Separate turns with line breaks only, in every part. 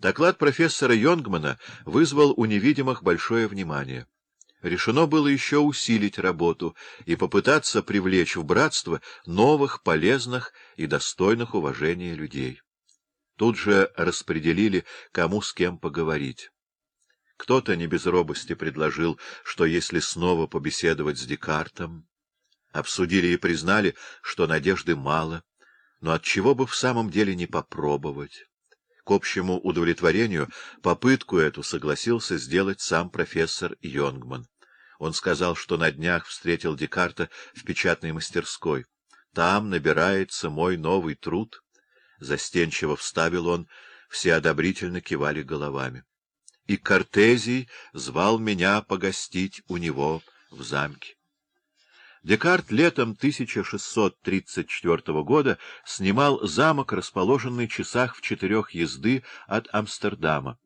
Доклад профессора Йонгмана вызвал у невидимых большое внимание. Решено было еще усилить работу и попытаться привлечь в братство новых, полезных и достойных уважения людей. Тут же распределили, кому с кем поговорить. Кто-то не без робости предложил, что если снова побеседовать с Декартом... Обсудили и признали, что надежды мало, но от чего бы в самом деле не попробовать. К общему удовлетворению попытку эту согласился сделать сам профессор Йонгман. Он сказал, что на днях встретил Декарта в печатной мастерской. «Там набирается мой новый труд». Застенчиво вставил он, все одобрительно кивали головами. И Кортезий звал меня погостить у него в замке. Декарт летом 1634 года снимал замок, расположенный часах в четырех езды от Амстердама.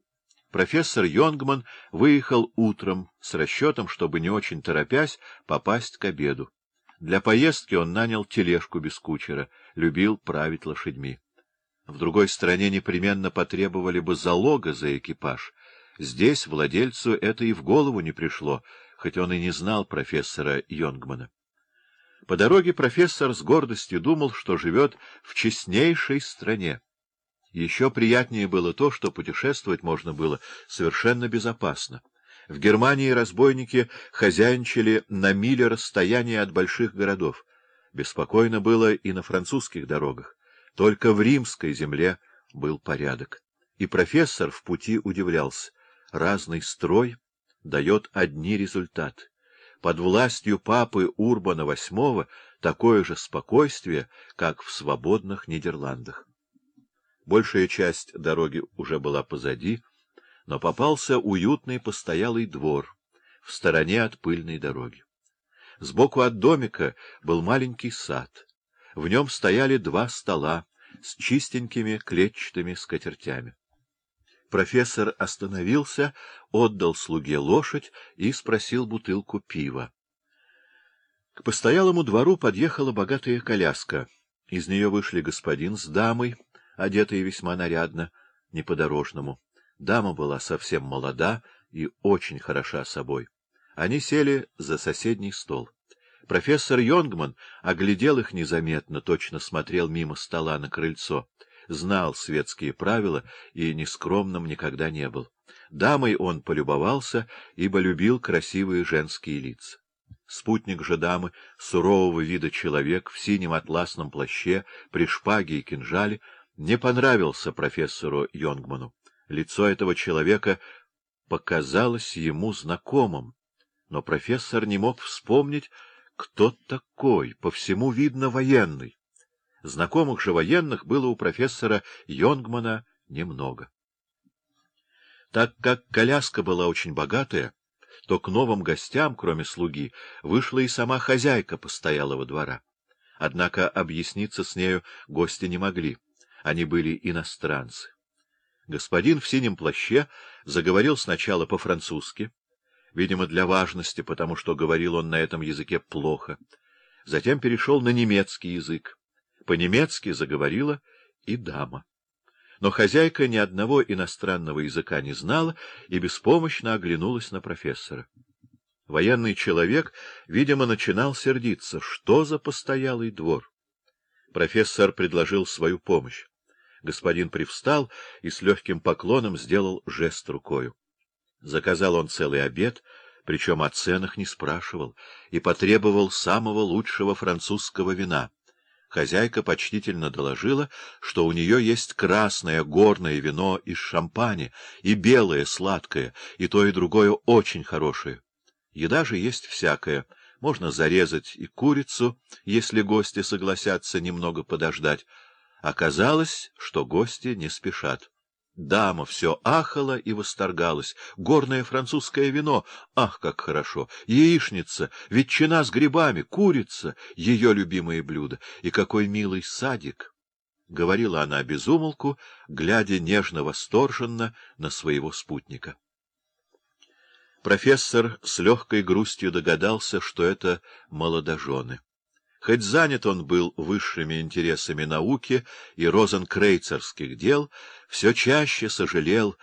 Профессор Йонгман выехал утром с расчетом, чтобы не очень торопясь попасть к обеду. Для поездки он нанял тележку без кучера, любил править лошадьми. В другой стране непременно потребовали бы залога за экипаж. Здесь владельцу это и в голову не пришло, хоть он и не знал профессора Йонгмана. По дороге профессор с гордостью думал, что живет в честнейшей стране. Еще приятнее было то, что путешествовать можно было совершенно безопасно. В Германии разбойники хозяйничали на миле расстояния от больших городов. Беспокойно было и на французских дорогах. Только в римской земле был порядок. И профессор в пути удивлялся. Разный строй дает одни результаты под властью папы Урбана VIII такое же спокойствие, как в свободных Нидерландах. Большая часть дороги уже была позади, но попался уютный постоялый двор в стороне от пыльной дороги. Сбоку от домика был маленький сад. В нем стояли два стола с чистенькими клетчатыми скатертями. Профессор остановился, отдал слуге лошадь и спросил бутылку пива. К постоялому двору подъехала богатая коляска. Из нее вышли господин с дамой, одетые весьма нарядно, не по-дорожному. Дама была совсем молода и очень хороша собой. Они сели за соседний стол. Профессор Йонгман оглядел их незаметно, точно смотрел мимо стола на крыльцо знал светские правила и нескромным никогда не был. Дамой он полюбовался, ибо любил красивые женские лица. Спутник же дамы, сурового вида человек в синем атласном плаще, при шпаге и кинжале, не понравился профессору Йонгману. Лицо этого человека показалось ему знакомым, но профессор не мог вспомнить, кто такой, по всему видно военный. Знакомых же военных было у профессора Йонгмана немного. Так как коляска была очень богатая, то к новым гостям, кроме слуги, вышла и сама хозяйка постоялого двора. Однако объясниться с нею гости не могли, они были иностранцы. Господин в синем плаще заговорил сначала по-французски, видимо, для важности, потому что говорил он на этом языке плохо, затем перешел на немецкий язык. По-немецки заговорила и дама. Но хозяйка ни одного иностранного языка не знала и беспомощно оглянулась на профессора. Военный человек, видимо, начинал сердиться. Что за постоялый двор? Профессор предложил свою помощь. Господин привстал и с легким поклоном сделал жест рукою. Заказал он целый обед, причем о ценах не спрашивал, и потребовал самого лучшего французского вина — Хозяйка почтительно доложила, что у нее есть красное горное вино из шампани и белое сладкое, и то и другое очень хорошее. Еда же есть всякая. Можно зарезать и курицу, если гости согласятся немного подождать. Оказалось, что гости не спешат. Дама все ахала и восторгалась. Горное французское вино, ах, как хорошо! Яичница, ветчина с грибами, курица — ее любимое блюдо. И какой милый садик! — говорила она безумолку, глядя нежно-восторженно на своего спутника. Профессор с легкой грустью догадался, что это молодожены. Хоть занят он был высшими интересами науки и розенкрейцерских дел, все чаще сожалел,